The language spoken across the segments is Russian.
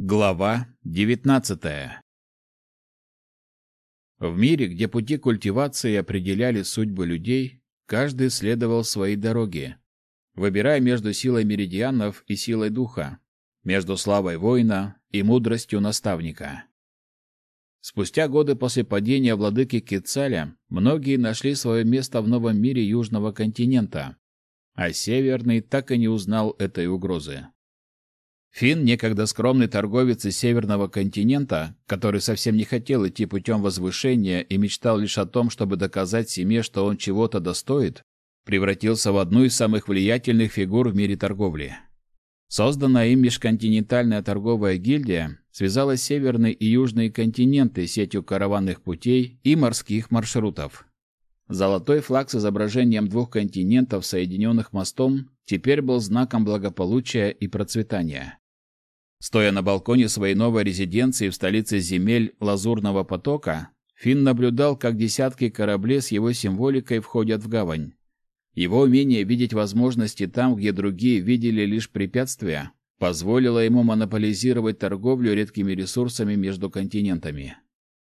Глава 19. В мире, где пути культивации определяли судьбы людей, каждый следовал своей дороге, выбирая между силой меридианов и силой духа, между славой воина и мудростью наставника. Спустя годы после падения владыки Кицаля многие нашли свое место в новом мире Южного континента, а Северный так и не узнал этой угрозы. Финн, некогда скромный торговец из северного континента, который совсем не хотел идти путем возвышения и мечтал лишь о том, чтобы доказать семье, что он чего-то достоит, превратился в одну из самых влиятельных фигур в мире торговли. Созданная им межконтинентальная торговая гильдия связала северные и южные континенты сетью караванных путей и морских маршрутов. Золотой флаг с изображением двух континентов, соединенных мостом, теперь был знаком благополучия и процветания. Стоя на балконе своей новой резиденции в столице земель Лазурного потока, Финн наблюдал, как десятки кораблей с его символикой входят в гавань. Его умение видеть возможности там, где другие видели лишь препятствия, позволило ему монополизировать торговлю редкими ресурсами между континентами.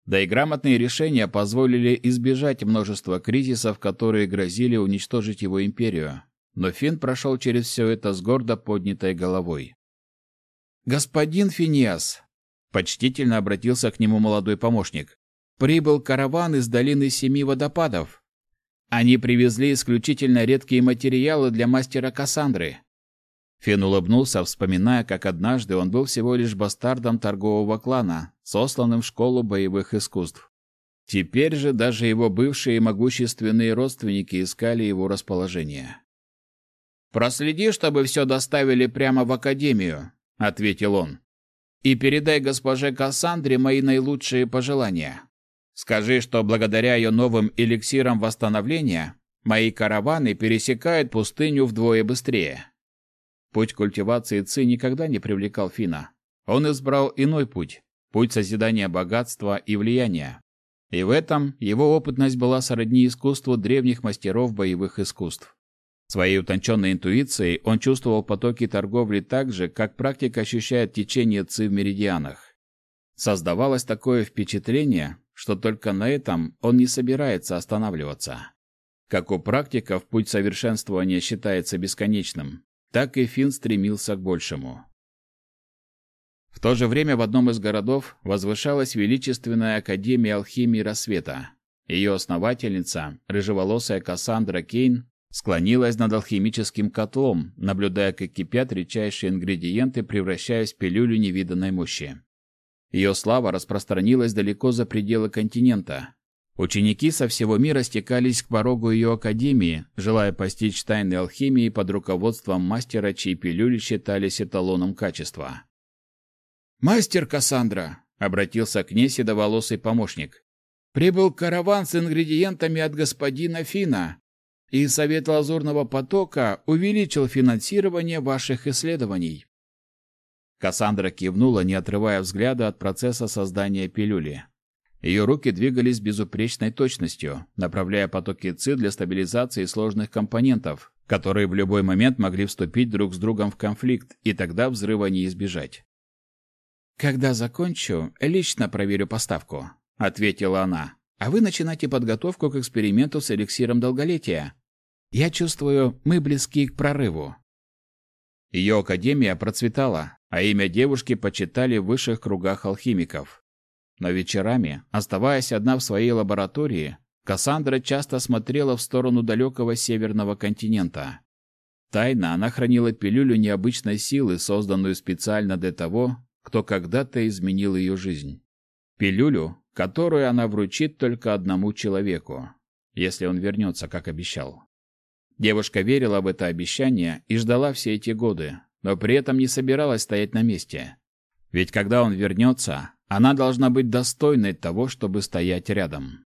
Да и грамотные решения позволили избежать множества кризисов, которые грозили уничтожить его империю. Но Финн прошел через все это с гордо поднятой головой. «Господин Финиас!» — почтительно обратился к нему молодой помощник. «Прибыл караван из долины Семи Водопадов. Они привезли исключительно редкие материалы для мастера Кассандры». Финн улыбнулся, вспоминая, как однажды он был всего лишь бастардом торгового клана, сосланным в школу боевых искусств. Теперь же даже его бывшие могущественные родственники искали его расположение. «Проследи, чтобы все доставили прямо в академию», — ответил он. «И передай госпоже Кассандре мои наилучшие пожелания. Скажи, что благодаря ее новым эликсирам восстановления мои караваны пересекают пустыню вдвое быстрее». Путь культивации ци никогда не привлекал Фина. Он избрал иной путь – путь созидания богатства и влияния. И в этом его опытность была сродни искусству древних мастеров боевых искусств. Своей утонченной интуицией он чувствовал потоки торговли так же, как практик ощущает течение ци в меридианах. Создавалось такое впечатление, что только на этом он не собирается останавливаться. Как у практиков путь совершенствования считается бесконечным, так и Финн стремился к большему. В то же время в одном из городов возвышалась величественная Академия алхимии Рассвета. Ее основательница, рыжеволосая Кассандра Кейн, Склонилась над алхимическим котлом, наблюдая, как кипят редчайшие ингредиенты, превращаясь в пилюлю невиданной мощи. Ее слава распространилась далеко за пределы континента. Ученики со всего мира стекались к порогу ее академии, желая постичь тайны алхимии под руководством мастера, чьи пилюли считались эталоном качества. «Мастер Кассандра!» — обратился к ней седоволосый помощник. «Прибыл караван с ингредиентами от господина Фина и Совет Лазурного потока увеличил финансирование ваших исследований. Кассандра кивнула, не отрывая взгляда от процесса создания пилюли. Ее руки двигались безупречной точностью, направляя потоки ЦИ для стабилизации сложных компонентов, которые в любой момент могли вступить друг с другом в конфликт, и тогда взрыва не избежать. «Когда закончу, лично проверю поставку», — ответила она. «А вы начинайте подготовку к эксперименту с эликсиром долголетия. Я чувствую, мы близки к прорыву. Ее академия процветала, а имя девушки почитали в высших кругах алхимиков. Но вечерами, оставаясь одна в своей лаборатории, Кассандра часто смотрела в сторону далекого северного континента. Тайно она хранила пилюлю необычной силы, созданную специально для того, кто когда-то изменил ее жизнь. Пилюлю, которую она вручит только одному человеку, если он вернется, как обещал. Девушка верила в это обещание и ждала все эти годы, но при этом не собиралась стоять на месте. Ведь когда он вернется, она должна быть достойной того, чтобы стоять рядом.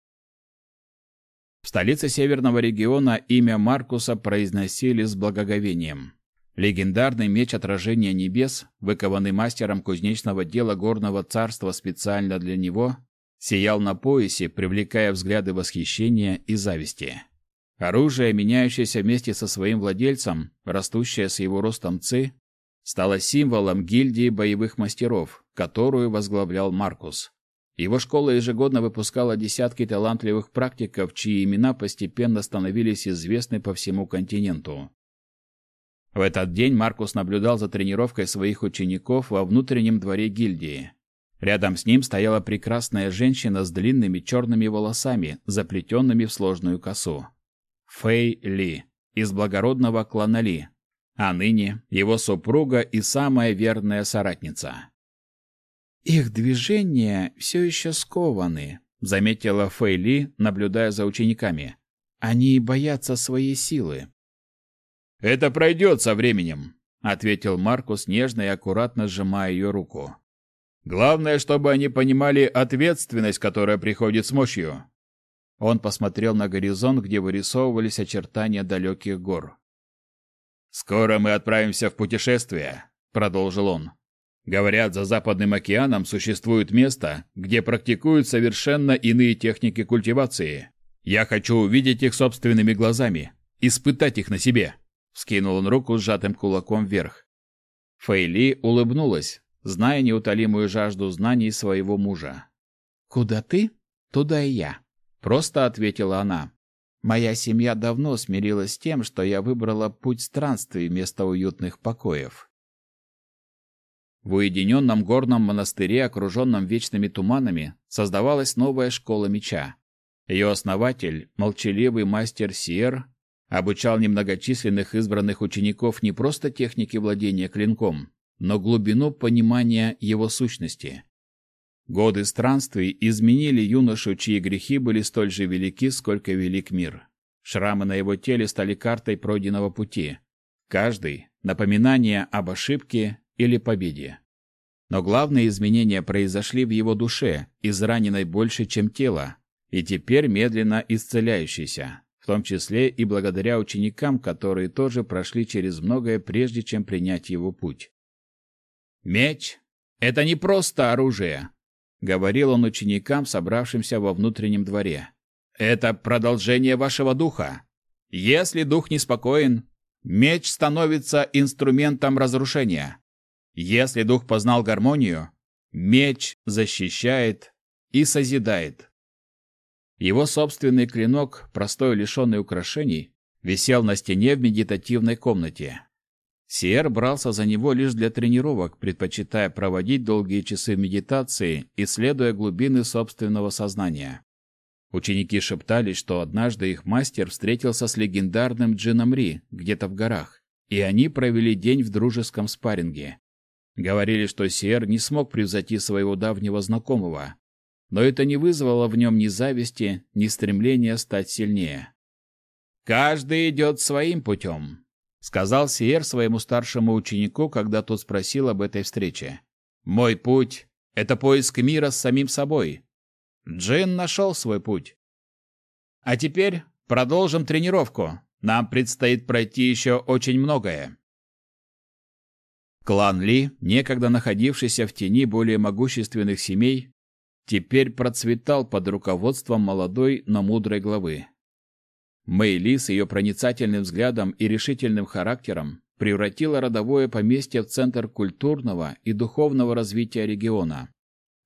В столице северного региона имя Маркуса произносили с благоговением. Легендарный меч отражения небес, выкованный мастером кузнечного дела горного царства специально для него, сиял на поясе, привлекая взгляды восхищения и зависти. Оружие, меняющееся вместе со своим владельцем, растущее с его ростом ци, стала символом гильдии боевых мастеров, которую возглавлял Маркус. Его школа ежегодно выпускала десятки талантливых практиков, чьи имена постепенно становились известны по всему континенту. В этот день Маркус наблюдал за тренировкой своих учеников во внутреннем дворе гильдии. Рядом с ним стояла прекрасная женщина с длинными черными волосами, заплетенными в сложную косу. Фэй Ли, из благородного клана Ли, а ныне его супруга и самая верная соратница. «Их движения все еще скованы», — заметила Фэй Ли, наблюдая за учениками. «Они боятся своей силы». «Это пройдет со временем», — ответил Маркус, нежно и аккуратно сжимая ее руку. «Главное, чтобы они понимали ответственность, которая приходит с мощью». Он посмотрел на горизонт, где вырисовывались очертания далеких гор. «Скоро мы отправимся в путешествие», — продолжил он. «Говорят, за Западным океаном существует место, где практикуют совершенно иные техники культивации. Я хочу увидеть их собственными глазами, испытать их на себе». Вскинул он руку сжатым кулаком вверх. Фейли улыбнулась, зная неутолимую жажду знаний своего мужа. «Куда ты, туда и я», — просто ответила она. «Моя семья давно смирилась с тем, что я выбрала путь странствий вместо уютных покоев». В уединенном горном монастыре, окруженном вечными туманами, создавалась новая школа меча. Ее основатель, молчаливый мастер Сиер, обучал немногочисленных избранных учеников не просто технике владения клинком, но глубину понимания его сущности. Годы странствий изменили юношу, чьи грехи были столь же велики, сколько велик мир. Шрамы на его теле стали картой пройденного пути. Каждый — напоминание об ошибке или победе. Но главные изменения произошли в его душе, израненной больше, чем тело, и теперь медленно исцеляющейся в том числе и благодаря ученикам, которые тоже прошли через многое, прежде чем принять его путь. «Меч — это не просто оружие», — говорил он ученикам, собравшимся во внутреннем дворе. «Это продолжение вашего духа. Если дух неспокоен, меч становится инструментом разрушения. Если дух познал гармонию, меч защищает и созидает. Его собственный клинок, простой лишенный украшений, висел на стене в медитативной комнате. Сиер брался за него лишь для тренировок, предпочитая проводить долгие часы медитации, исследуя глубины собственного сознания. Ученики шептались, что однажды их мастер встретился с легендарным Джином Ри где-то в горах, и они провели день в дружеском спарринге. Говорили, что Сиер не смог превзойти своего давнего знакомого, но это не вызвало в нем ни зависти, ни стремления стать сильнее. «Каждый идет своим путем», — сказал Сиер своему старшему ученику, когда тот спросил об этой встрече. «Мой путь — это поиск мира с самим собой. Джин нашел свой путь. А теперь продолжим тренировку. Нам предстоит пройти еще очень многое». Клан Ли, некогда находившийся в тени более могущественных семей, теперь процветал под руководством молодой, но мудрой главы. Мэйли с ее проницательным взглядом и решительным характером превратила родовое поместье в центр культурного и духовного развития региона.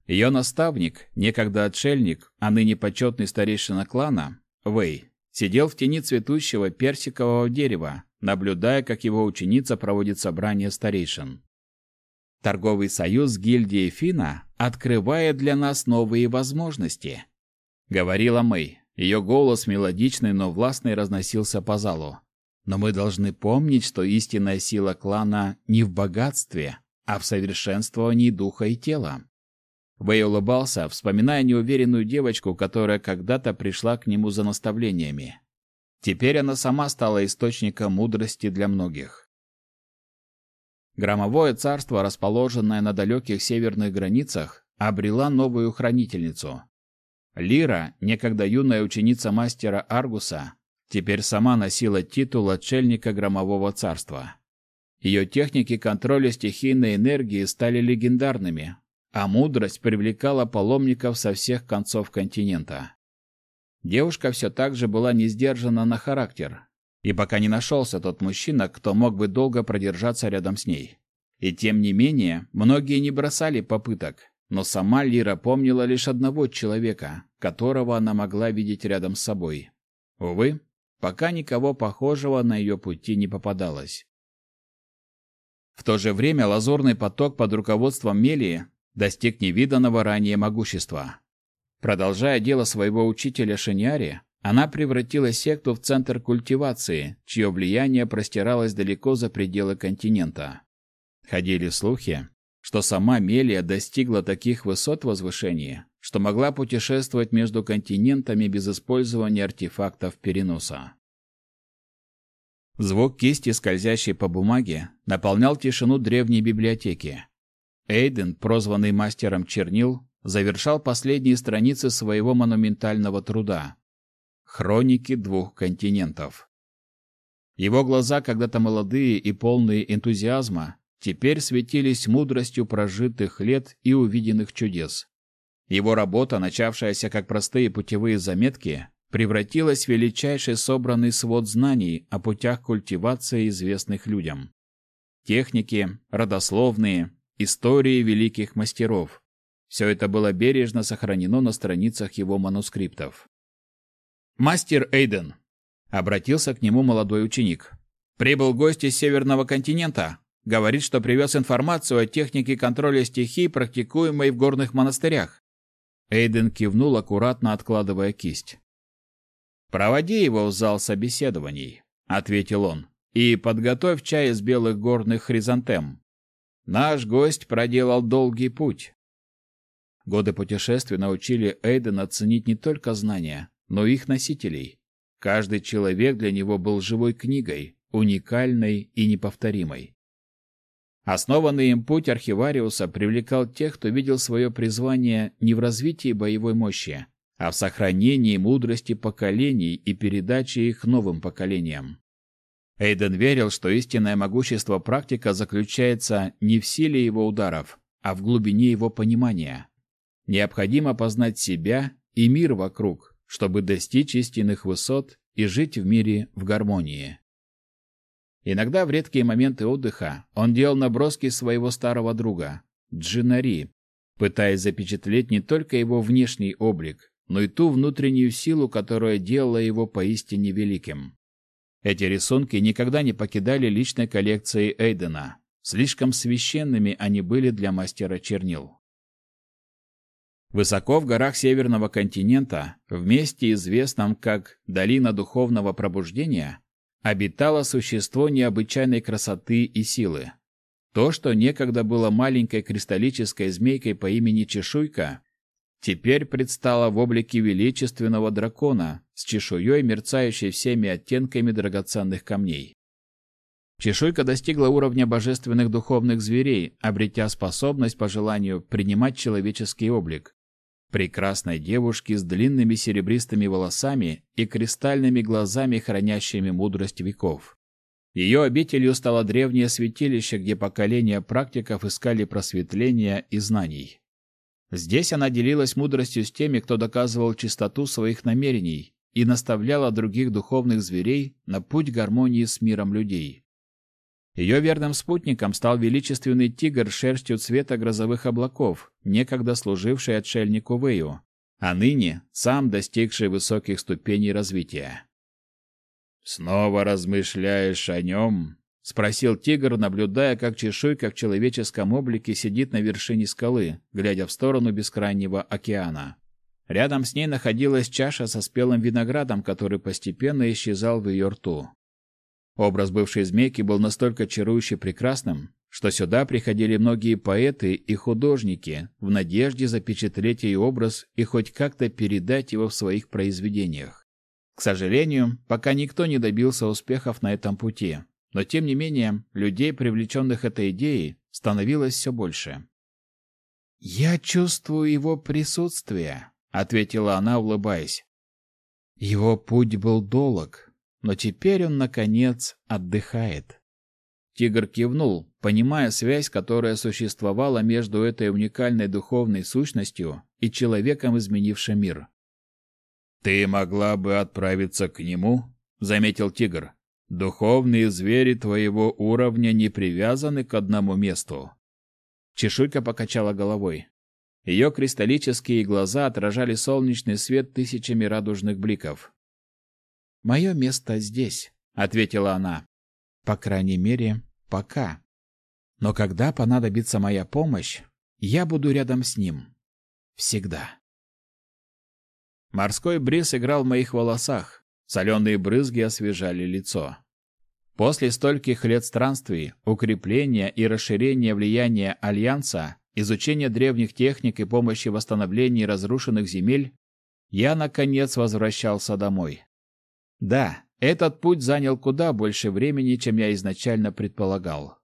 Ее наставник, некогда отшельник, а ныне почетный старейшина клана, Вэй, сидел в тени цветущего персикового дерева, наблюдая, как его ученица проводит собрание старейшин. Торговый союз гильдии Фина открывает для нас новые возможности, говорила Мэй. Ее голос мелодичный, но властный разносился по залу. Но мы должны помнить, что истинная сила клана не в богатстве, а в совершенствовании духа и тела. Вэй улыбался, вспоминая неуверенную девочку, которая когда-то пришла к нему за наставлениями. Теперь она сама стала источником мудрости для многих. Громовое царство, расположенное на далеких северных границах, обрела новую хранительницу. Лира, некогда юная ученица мастера Аргуса, теперь сама носила титул отшельника Громового царства. Ее техники контроля стихийной энергии стали легендарными, а мудрость привлекала паломников со всех концов континента. Девушка все так же была не сдержана на характер, и пока не нашелся тот мужчина, кто мог бы долго продержаться рядом с ней. И тем не менее, многие не бросали попыток, но сама Лира помнила лишь одного человека, которого она могла видеть рядом с собой. Увы, пока никого похожего на ее пути не попадалось. В то же время лазурный поток под руководством Мелии достиг невиданного ранее могущества. Продолжая дело своего учителя Шиньяри, она превратила секту в центр культивации, чье влияние простиралось далеко за пределы континента. Ходили слухи, что сама Мелия достигла таких высот возвышения, что могла путешествовать между континентами без использования артефактов переноса. Звук кисти, скользящей по бумаге, наполнял тишину древней библиотеки. Эйден, прозванный мастером чернил, завершал последние страницы своего монументального труда «Хроники двух континентов». Его глаза, когда-то молодые и полные энтузиазма, теперь светились мудростью прожитых лет и увиденных чудес. Его работа, начавшаяся как простые путевые заметки, превратилась в величайший собранный свод знаний о путях культивации известных людям. Техники, родословные, истории великих мастеров. Все это было бережно сохранено на страницах его манускриптов. «Мастер Эйден!» — обратился к нему молодой ученик. «Прибыл гость из Северного континента. Говорит, что привез информацию о технике контроля стихий, практикуемой в горных монастырях. Эйден кивнул, аккуратно откладывая кисть. «Проводи его в зал собеседований», — ответил он, «и подготовь чай из белых горных хризантем. Наш гость проделал долгий путь». Годы путешествий научили Эйдена ценить не только знания, но и их носителей. Каждый человек для него был живой книгой, уникальной и неповторимой. Основанный им путь архивариуса привлекал тех, кто видел свое призвание не в развитии боевой мощи, а в сохранении мудрости поколений и передаче их новым поколениям. Эйден верил, что истинное могущество практика заключается не в силе его ударов, а в глубине его понимания. Необходимо познать себя и мир вокруг, чтобы достичь истинных высот и жить в мире в гармонии. Иногда в редкие моменты отдыха он делал наброски своего старого друга, Джинари, пытаясь запечатлеть не только его внешний облик, но и ту внутреннюю силу, которая делала его поистине великим. Эти рисунки никогда не покидали личной коллекции Эйдена. Слишком священными они были для мастера чернил. Высоко в горах Северного континента, в месте известном как «Долина духовного пробуждения», обитало существо необычайной красоты и силы. То, что некогда было маленькой кристаллической змейкой по имени Чешуйка, теперь предстало в облике величественного дракона с чешуей, мерцающей всеми оттенками драгоценных камней. Чешуйка достигла уровня божественных духовных зверей, обретя способность по желанию принимать человеческий облик прекрасной девушки с длинными серебристыми волосами и кристальными глазами, хранящими мудрость веков. Ее обителью стало древнее святилище, где поколения практиков искали просветления и знаний. Здесь она делилась мудростью с теми, кто доказывал чистоту своих намерений и наставляла других духовных зверей на путь гармонии с миром людей. Ее верным спутником стал величественный тигр шерстью цвета грозовых облаков, некогда служивший отшельнику Вэю, а ныне сам достигший высоких ступеней развития. «Снова размышляешь о нем?» — спросил тигр, наблюдая, как чешуйка в человеческом облике сидит на вершине скалы, глядя в сторону бескрайнего океана. Рядом с ней находилась чаша со спелым виноградом, который постепенно исчезал в ее рту. Образ бывшей змейки был настолько чарующе прекрасным, что сюда приходили многие поэты и художники в надежде запечатлеть ее образ и хоть как-то передать его в своих произведениях. К сожалению, пока никто не добился успехов на этом пути, но тем не менее, людей, привлеченных этой идеей, становилось все больше. «Я чувствую его присутствие», — ответила она, улыбаясь. «Его путь был долг, но теперь он, наконец, отдыхает. Тигр кивнул, понимая связь, которая существовала между этой уникальной духовной сущностью и человеком, изменившим мир. «Ты могла бы отправиться к нему?» — заметил тигр. Духовные звери твоего уровня не привязаны к одному месту. Чешуйка покачала головой. Ее кристаллические глаза отражали солнечный свет тысячами радужных бликов. «Мое место здесь», — ответила она. «По крайней мере, пока. Но когда понадобится моя помощь, я буду рядом с ним. Всегда». Морской бриз играл в моих волосах, соленые брызги освежали лицо. После стольких лет странствий, укрепления и расширения влияния Альянса, изучения древних техник и помощи в восстановлении разрушенных земель, я, наконец, возвращался домой. Да, этот путь занял куда больше времени, чем я изначально предполагал.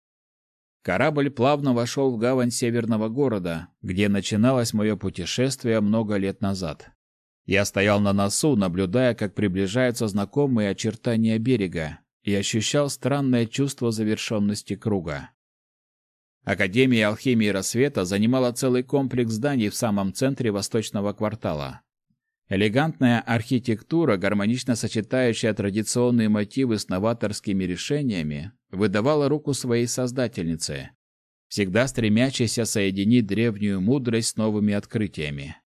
Корабль плавно вошел в гавань северного города, где начиналось мое путешествие много лет назад. Я стоял на носу, наблюдая, как приближаются знакомые очертания берега, и ощущал странное чувство завершенности круга. Академия алхимии Рассвета занимала целый комплекс зданий в самом центре восточного квартала. Элегантная архитектура, гармонично сочетающая традиционные мотивы с новаторскими решениями, выдавала руку своей создательнице, всегда стремящейся соединить древнюю мудрость с новыми открытиями.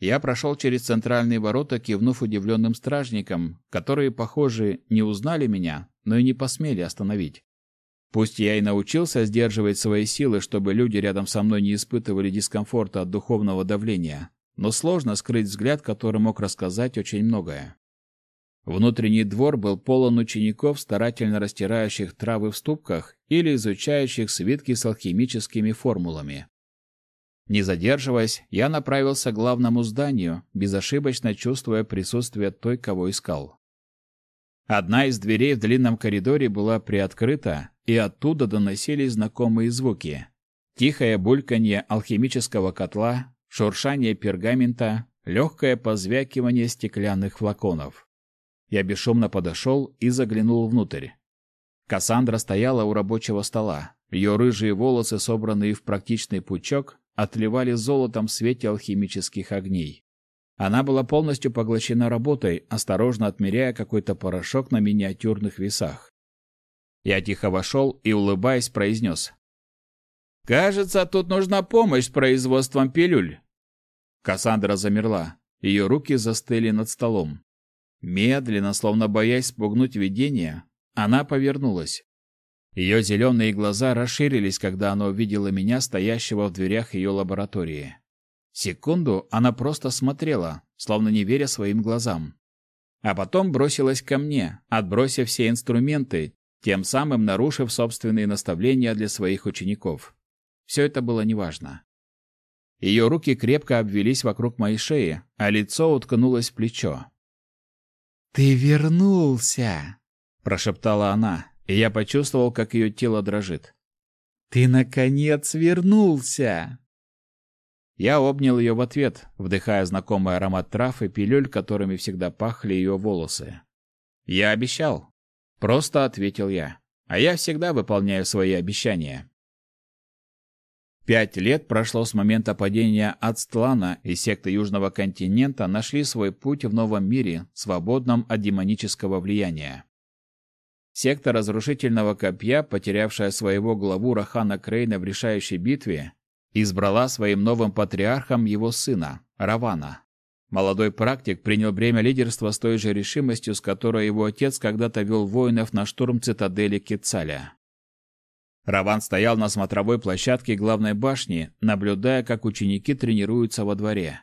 Я прошел через центральные ворота, кивнув удивленным стражникам, которые, похоже, не узнали меня, но и не посмели остановить. Пусть я и научился сдерживать свои силы, чтобы люди рядом со мной не испытывали дискомфорта от духовного давления, но сложно скрыть взгляд, который мог рассказать очень многое. Внутренний двор был полон учеников, старательно растирающих травы в ступках или изучающих свитки с алхимическими формулами. Не задерживаясь, я направился к главному зданию, безошибочно чувствуя присутствие той, кого искал. Одна из дверей в длинном коридоре была приоткрыта, и оттуда доносились знакомые звуки. Тихое бульканье алхимического котла, шуршание пергамента, легкое позвякивание стеклянных флаконов. Я бесшумно подошел и заглянул внутрь. Кассандра стояла у рабочего стола. Ее рыжие волосы, собранные в практичный пучок, отливали золотом в свете алхимических огней. Она была полностью поглощена работой, осторожно отмеряя какой-то порошок на миниатюрных весах. Я тихо вошел и, улыбаясь, произнес. «Кажется, тут нужна помощь с производством пилюль». Кассандра замерла. Ее руки застыли над столом. Медленно, словно боясь спугнуть видение, она повернулась. Ее зеленые глаза расширились, когда она увидела меня, стоящего в дверях ее лаборатории. Секунду она просто смотрела, словно не веря своим глазам. А потом бросилась ко мне, отбросив все инструменты, тем самым нарушив собственные наставления для своих учеников. Все это было неважно. Ее руки крепко обвелись вокруг моей шеи, а лицо уткнулось в плечо. «Ты вернулся!» – прошептала она, и я почувствовал, как ее тело дрожит. «Ты, наконец, вернулся!» Я обнял ее в ответ, вдыхая знакомый аромат трав и пилюль, которыми всегда пахли ее волосы. «Я обещал», — просто ответил я. «А я всегда выполняю свои обещания». Пять лет прошло с момента падения Ацтлана, и секты Южного континента нашли свой путь в новом мире, свободном от демонического влияния. Секта разрушительного копья, потерявшая своего главу Рахана Крейна в решающей битве, избрала своим новым патриархом его сына, Равана. Молодой практик принял бремя лидерства с той же решимостью, с которой его отец когда-то вел воинов на штурм цитадели Кецаля. Раван стоял на смотровой площадке главной башни, наблюдая, как ученики тренируются во дворе.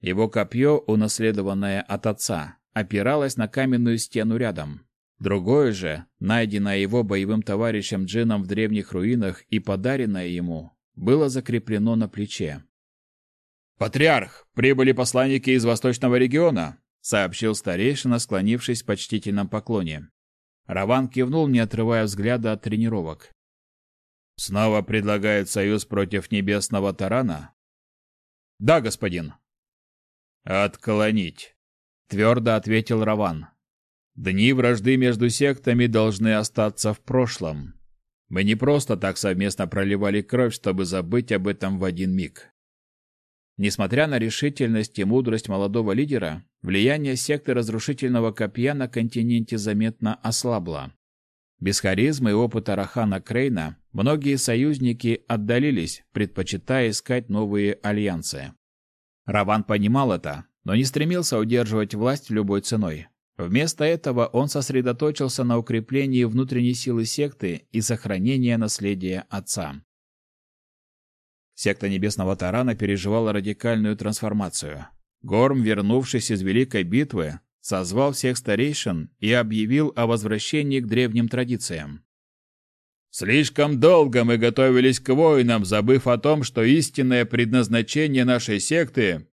Его копье, унаследованное от отца, опиралось на каменную стену рядом. Другое же, найденное его боевым товарищем Джином в древних руинах и подаренное ему, было закреплено на плече. «Патриарх, прибыли посланники из восточного региона», сообщил старейшина, склонившись в почтительном поклоне. Раван кивнул, не отрывая взгляда от тренировок. «Снова предлагает союз против небесного тарана?» «Да, господин». «Отклонить», — твердо ответил Раван. Дни вражды между сектами должны остаться в прошлом. Мы не просто так совместно проливали кровь, чтобы забыть об этом в один миг. Несмотря на решительность и мудрость молодого лидера, влияние секты разрушительного копья на континенте заметно ослабло. Без харизмы и опыта Рахана Крейна многие союзники отдалились, предпочитая искать новые альянсы. Раван понимал это, но не стремился удерживать власть любой ценой. Вместо этого он сосредоточился на укреплении внутренней силы секты и сохранении наследия отца. Секта Небесного Тарана переживала радикальную трансформацию. Горм, вернувшись из Великой битвы, созвал всех старейшин и объявил о возвращении к древним традициям. Слишком долго мы готовились к войнам, забыв о том, что истинное предназначение нашей секты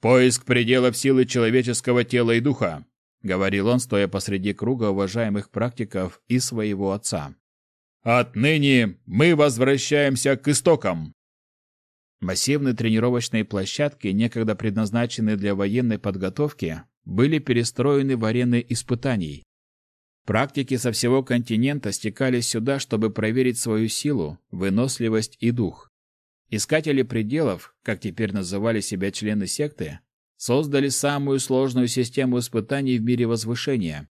поиск пределов силы человеческого тела и духа, говорил он, стоя посреди круга уважаемых практиков и своего отца. Отныне мы возвращаемся к истокам. Массивные тренировочные площадки, некогда предназначенные для военной подготовки, были перестроены в арены испытаний. Практики со всего континента стекались сюда, чтобы проверить свою силу, выносливость и дух. Искатели пределов, как теперь называли себя члены секты, создали самую сложную систему испытаний в мире возвышения,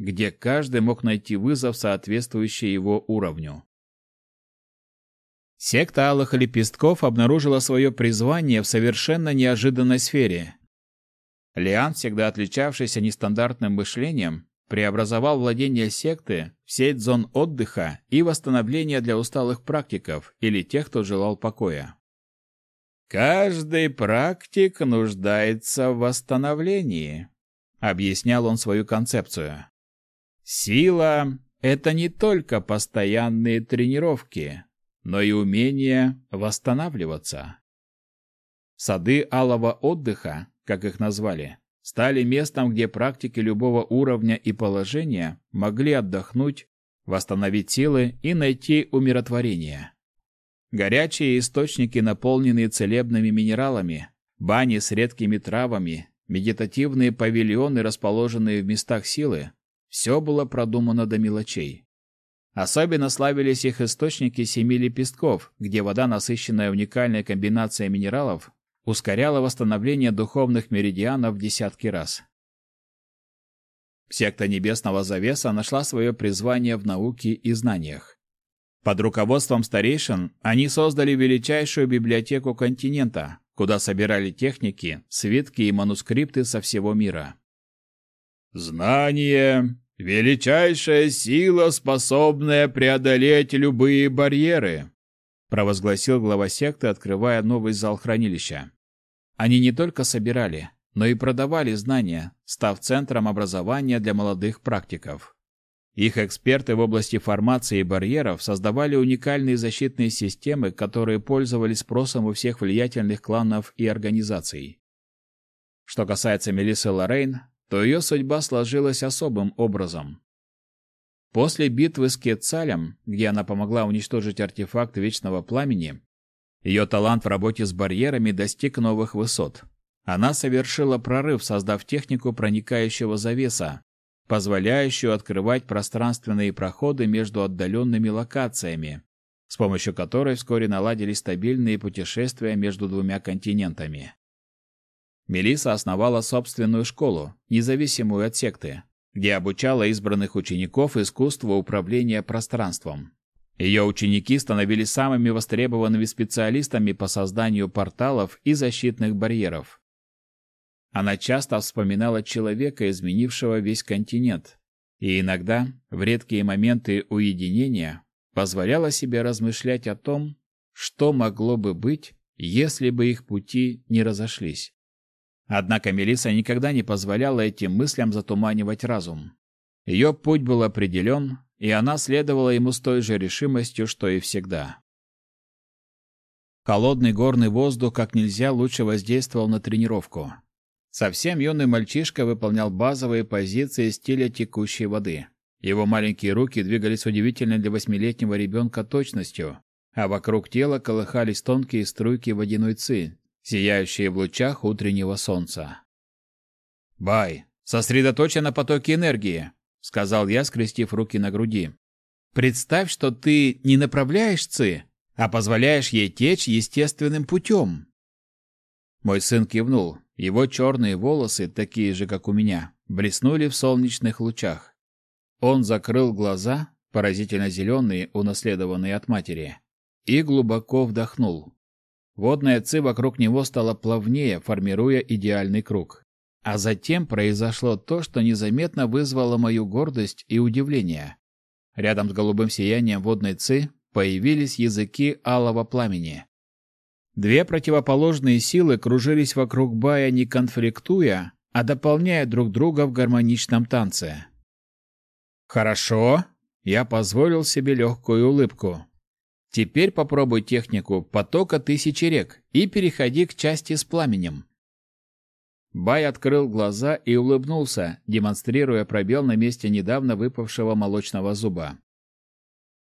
где каждый мог найти вызов, соответствующий его уровню. Секта Алых Лепестков обнаружила свое призвание в совершенно неожиданной сфере. Лиан, всегда отличавшийся нестандартным мышлением, преобразовал владение секты в сеть зон отдыха и восстановления для усталых практиков или тех, кто желал покоя. «Каждый практик нуждается в восстановлении», — объяснял он свою концепцию. «Сила — это не только постоянные тренировки, но и умение восстанавливаться. Сады алого отдыха, как их назвали, стали местом, где практики любого уровня и положения могли отдохнуть, восстановить силы и найти умиротворение. Горячие источники, наполненные целебными минералами, бани с редкими травами, медитативные павильоны, расположенные в местах силы, все было продумано до мелочей. Особенно славились их источники семи лепестков, где вода, насыщенная уникальной комбинацией минералов, ускоряла восстановление духовных меридианов в десятки раз. Секта Небесного Завеса нашла свое призвание в науке и знаниях. Под руководством старейшин они создали величайшую библиотеку континента, куда собирали техники, свитки и манускрипты со всего мира. «Знание Величайшая сила, способная преодолеть любые барьеры, провозгласил глава секты, открывая новый зал хранилища. Они не только собирали, но и продавали знания, став центром образования для молодых практиков. Их эксперты в области формации и барьеров создавали уникальные защитные системы, которые пользовались спросом у всех влиятельных кланов и организаций. Что касается Мелиссы Лоррейн, то ее судьба сложилась особым образом. После битвы с Кетцалем, где она помогла уничтожить артефакт Вечного Пламени, ее талант в работе с барьерами достиг новых высот. Она совершила прорыв, создав технику проникающего завеса, позволяющую открывать пространственные проходы между отдаленными локациями, с помощью которой вскоре наладились стабильные путешествия между двумя континентами. Мелиса основала собственную школу, независимую от секты, где обучала избранных учеников искусству управления пространством. Ее ученики становились самыми востребованными специалистами по созданию порталов и защитных барьеров. Она часто вспоминала человека, изменившего весь континент, и иногда, в редкие моменты уединения, позволяла себе размышлять о том, что могло бы быть, если бы их пути не разошлись. Однако Мелиса никогда не позволяла этим мыслям затуманивать разум. Ее путь был определен, и она следовала ему с той же решимостью, что и всегда. Холодный горный воздух как нельзя лучше воздействовал на тренировку. Совсем юный мальчишка выполнял базовые позиции стиля текущей воды. Его маленькие руки двигались удивительно для восьмилетнего ребенка точностью, а вокруг тела колыхались тонкие струйки водяной ци, сияющие в лучах утреннего солнца. «Бай, сосредоточься на потоке энергии», — сказал я, скрестив руки на груди. «Представь, что ты не направляешь ци, а позволяешь ей течь естественным путем». Мой сын кивнул. Его черные волосы, такие же, как у меня, блеснули в солнечных лучах. Он закрыл глаза, поразительно зеленые, унаследованные от матери, и глубоко вдохнул. Водная ци вокруг него стала плавнее, формируя идеальный круг. А затем произошло то, что незаметно вызвало мою гордость и удивление. Рядом с голубым сиянием водной ци появились языки алого пламени. Две противоположные силы кружились вокруг Бая не конфликтуя, а дополняя друг друга в гармоничном танце. «Хорошо», — я позволил себе легкую улыбку. «Теперь попробуй технику потока тысячи рек и переходи к части с пламенем». Бай открыл глаза и улыбнулся, демонстрируя пробел на месте недавно выпавшего молочного зуба.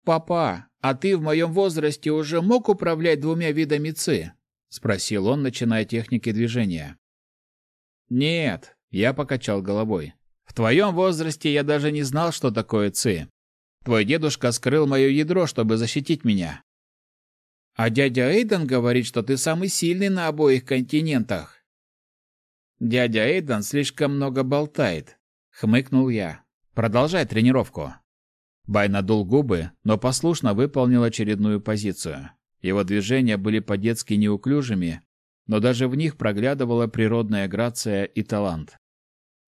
«Папа, а ты в моем возрасте уже мог управлять двумя видами ци?» — спросил он, начиная техники движения. «Нет», — я покачал головой. «В твоем возрасте я даже не знал, что такое ци. Твой дедушка скрыл мое ядро, чтобы защитить меня. А дядя Эйден говорит, что ты самый сильный на обоих континентах». «Дядя Эйден слишком много болтает», — хмыкнул я. «Продолжай тренировку». Бай надул губы, но послушно выполнил очередную позицию. Его движения были по-детски неуклюжими, но даже в них проглядывала природная грация и талант.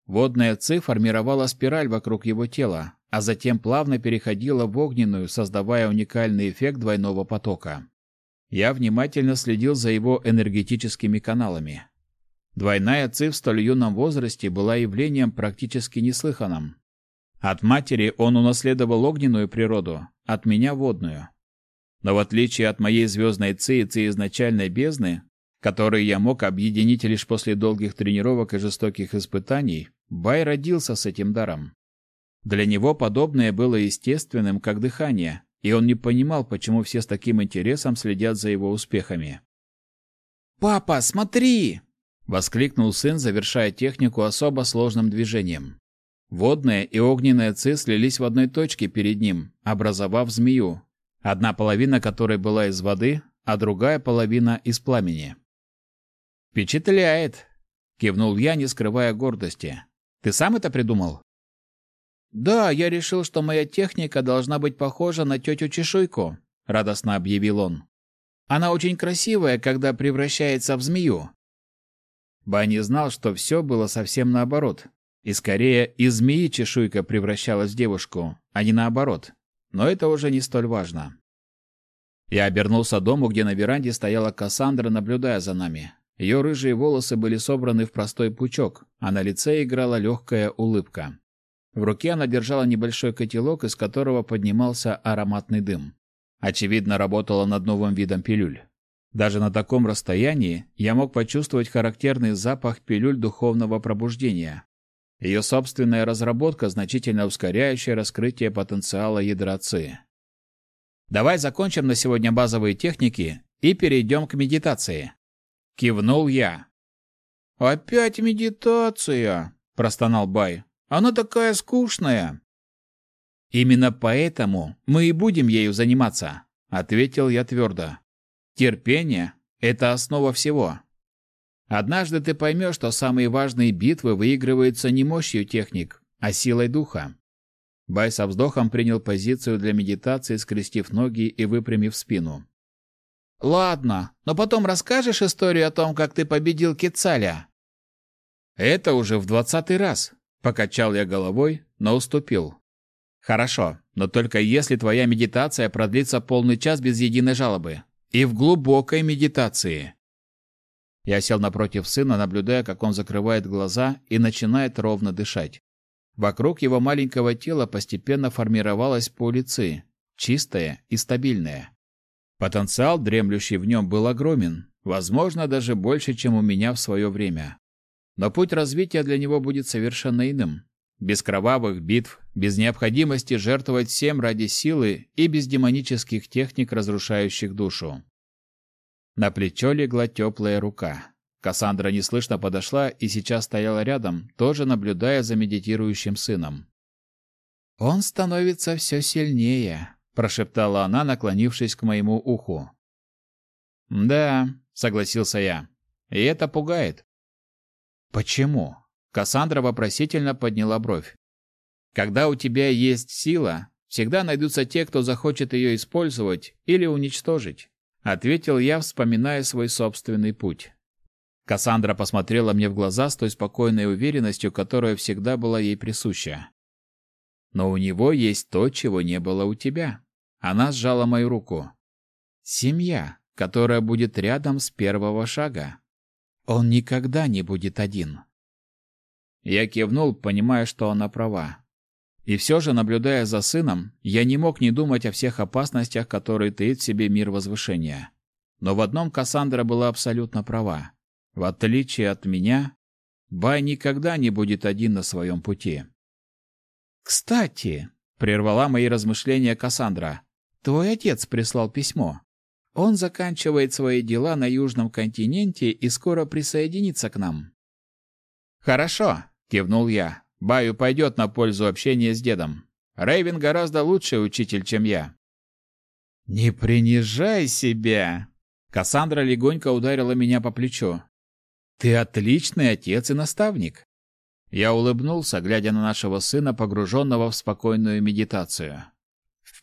Водная ци формировала спираль вокруг его тела, а затем плавно переходила в огненную, создавая уникальный эффект двойного потока. Я внимательно следил за его энергетическими каналами. Двойная ци в столь юном возрасте была явлением практически неслыханным. От матери он унаследовал огненную природу, от меня водную. Но в отличие от моей звездной ци и ци изначальной бездны, которые я мог объединить лишь после долгих тренировок и жестоких испытаний, Бай родился с этим даром. Для него подобное было естественным, как дыхание, и он не понимал, почему все с таким интересом следят за его успехами. «Папа, смотри!» — воскликнул сын, завершая технику особо сложным движением. Водная и огненная ци слились в одной точке перед ним, образовав змею, одна половина которой была из воды, а другая половина из пламени. «Впечатляет!» — кивнул я, не скрывая гордости. «Ты сам это придумал?» «Да, я решил, что моя техника должна быть похожа на тетю Чешуйку», — радостно объявил он. «Она очень красивая, когда превращается в змею». Ба не знал, что все было совсем наоборот, и скорее из змеи чешуйка превращалась в девушку, а не наоборот. Но это уже не столь важно. Я обернулся дому, где на веранде стояла Кассандра, наблюдая за нами. Ее рыжие волосы были собраны в простой пучок, а на лице играла легкая улыбка. В руке она держала небольшой котелок, из которого поднимался ароматный дым. Очевидно, работала над новым видом пилюль. Даже на таком расстоянии я мог почувствовать характерный запах пилюль духовного пробуждения, ее собственная разработка, значительно ускоряющая раскрытие потенциала ядра ЦИ. Давай закончим на сегодня базовые техники и перейдем к медитации. Кивнул я. Опять медитация, простонал Бай. Она такая скучная. Именно поэтому мы и будем ею заниматься, ответил я твердо. Терпение это основа всего. Однажды ты поймешь, что самые важные битвы выигрываются не мощью техник, а силой духа. Бай со вздохом принял позицию для медитации, скрестив ноги и выпрямив спину. Ладно, но потом расскажешь историю о том, как ты победил Кецаля. Это уже в двадцатый раз, покачал я головой, но уступил. Хорошо, но только если твоя медитация продлится полный час без единой жалобы. И в глубокой медитации. Я сел напротив сына, наблюдая, как он закрывает глаза и начинает ровно дышать. Вокруг его маленького тела постепенно формировалась полицы, чистая и стабильная. Потенциал, дремлющий в нем, был огромен, возможно, даже больше, чем у меня в свое время. Но путь развития для него будет совершенно иным. Без кровавых битв, без необходимости жертвовать всем ради силы и без демонических техник, разрушающих душу. На плечо легла теплая рука. Кассандра неслышно подошла и сейчас стояла рядом, тоже наблюдая за медитирующим сыном. «Он становится все сильнее», — прошептала она, наклонившись к моему уху. «Да», — согласился я. И это пугает. Почему? Кассандра вопросительно подняла бровь. Когда у тебя есть сила, всегда найдутся те, кто захочет ее использовать или уничтожить, ответил я, вспоминая свой собственный путь. Кассандра посмотрела мне в глаза с той спокойной уверенностью, которая всегда была ей присуща. Но у него есть то, чего не было у тебя. Она сжала мою руку. Семья, которая будет рядом с первого шага. Он никогда не будет один. Я кивнул, понимая, что она права. И все же, наблюдая за сыном, я не мог не думать о всех опасностях, которые таит в себе мир возвышения. Но в одном Кассандра была абсолютно права. В отличие от меня, Бай никогда не будет один на своем пути. «Кстати», — прервала мои размышления Кассандра, — «твой отец прислал письмо. Он заканчивает свои дела на Южном континенте и скоро присоединится к нам». «Хорошо», — кивнул я. «Баю пойдет на пользу общения с дедом. Рейвен гораздо лучший учитель, чем я». «Не принижай себя!» Кассандра легонько ударила меня по плечу. «Ты отличный отец и наставник!» Я улыбнулся, глядя на нашего сына, погруженного в спокойную медитацию.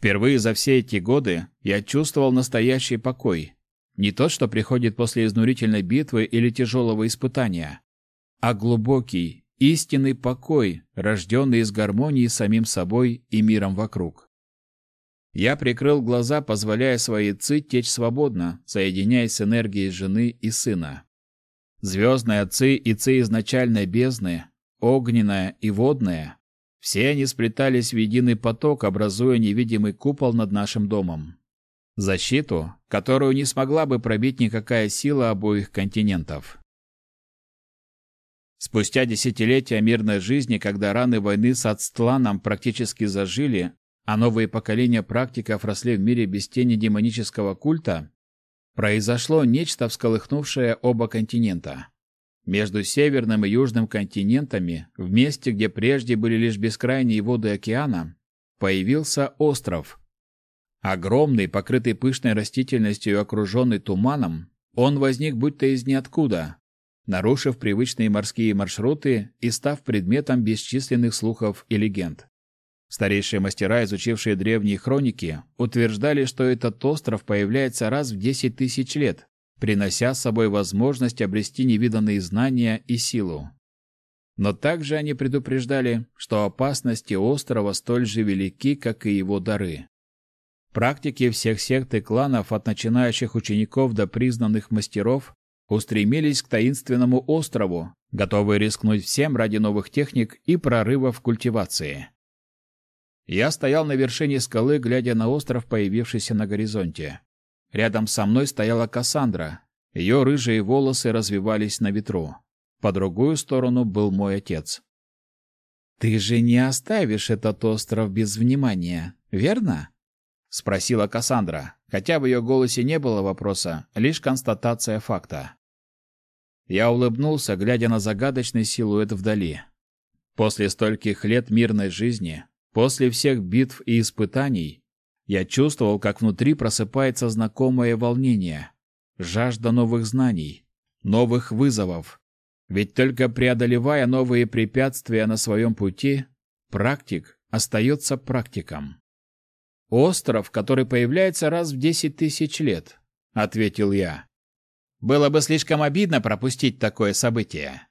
Впервые за все эти годы я чувствовал настоящий покой. Не тот, что приходит после изнурительной битвы или тяжелого испытания, а глубокий, истинный покой, рожденный из гармонии с самим собой и миром вокруг. Я прикрыл глаза, позволяя своей ци течь свободно, соединяясь с энергией жены и сына. Звездная ци и ци изначальной бездны, огненная и водная, все они сплетались в единый поток, образуя невидимый купол над нашим домом. Защиту, которую не смогла бы пробить никакая сила обоих континентов. Спустя десятилетия мирной жизни, когда раны войны с Ацтланом практически зажили, а новые поколения практиков росли в мире без тени демонического культа, произошло нечто, всколыхнувшее оба континента. Между северным и южным континентами, в месте, где прежде были лишь бескрайние воды океана, появился остров. Огромный, покрытый пышной растительностью и окруженный туманом, он возник будто из ниоткуда, нарушив привычные морские маршруты и став предметом бесчисленных слухов и легенд. Старейшие мастера, изучившие древние хроники, утверждали, что этот остров появляется раз в 10 тысяч лет, принося с собой возможность обрести невиданные знания и силу. Но также они предупреждали, что опасности острова столь же велики, как и его дары. Практики всех сект и кланов, от начинающих учеников до признанных мастеров, устремились к таинственному острову, готовые рискнуть всем ради новых техник и прорыва в культивации. Я стоял на вершине скалы, глядя на остров, появившийся на горизонте. Рядом со мной стояла Кассандра. Ее рыжие волосы развивались на ветру. По другую сторону был мой отец. «Ты же не оставишь этот остров без внимания, верно?» — спросила Кассандра, хотя в ее голосе не было вопроса, лишь констатация факта. Я улыбнулся, глядя на загадочный силуэт вдали. После стольких лет мирной жизни, после всех битв и испытаний, я чувствовал, как внутри просыпается знакомое волнение, жажда новых знаний, новых вызовов. Ведь только преодолевая новые препятствия на своем пути, практик остается практиком. «Остров, который появляется раз в десять тысяч лет», — ответил я. Было бы слишком обидно пропустить такое событие.